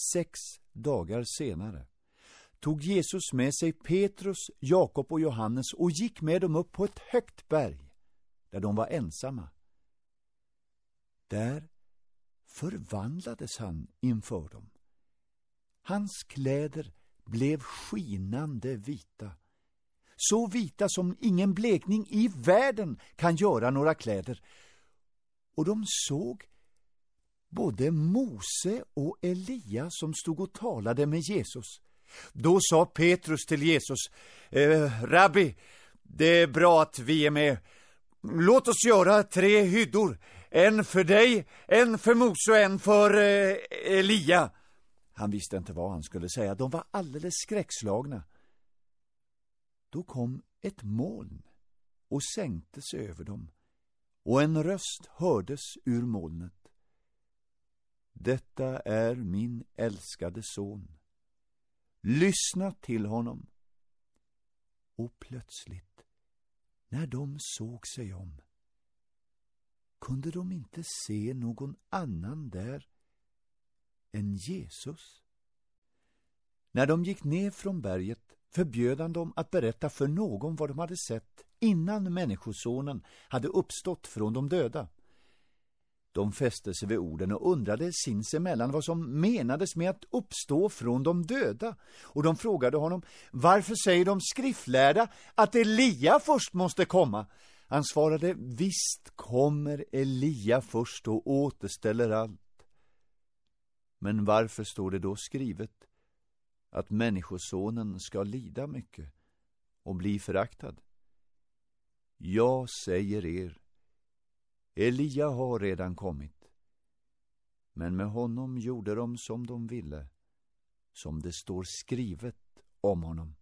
Sex dagar senare tog Jesus med sig Petrus, Jakob och Johannes och gick med dem upp på ett högt berg, där de var ensamma. Där förvandlades han inför dem. Hans kläder blev skinande vita, så vita som ingen blekning i världen kan göra några kläder. Och de såg både Mose och Elia som stod och talade med Jesus. Då sa Petrus till Jesus, eh, Rabbi, det är bra att vi är med. Låt oss göra tre hyddor, en för dig, en för Mose och en för eh, Elia. Han visste inte vad han skulle säga, de var alldeles skräckslagna. Då kom ett moln och sänkte sig över dem, och en röst hördes ur molnet. Detta är min älskade son. Lyssna till honom. Och plötsligt, när de såg sig om, kunde de inte se någon annan där än Jesus. När de gick ner från berget förbjöd han dem att berätta för någon vad de hade sett innan Människosonen hade uppstått från de döda. De fäste sig vid orden och undrade sinsemellan vad som menades med att uppstå från de döda. Och de frågade honom, varför säger de skriftlärda att Elia först måste komma? Han svarade, visst kommer Elia först och återställer allt. Men varför står det då skrivet att Människosonen ska lida mycket och bli föraktad? Jag säger er, Elia har redan kommit, men med honom gjorde de som de ville, som det står skrivet om honom.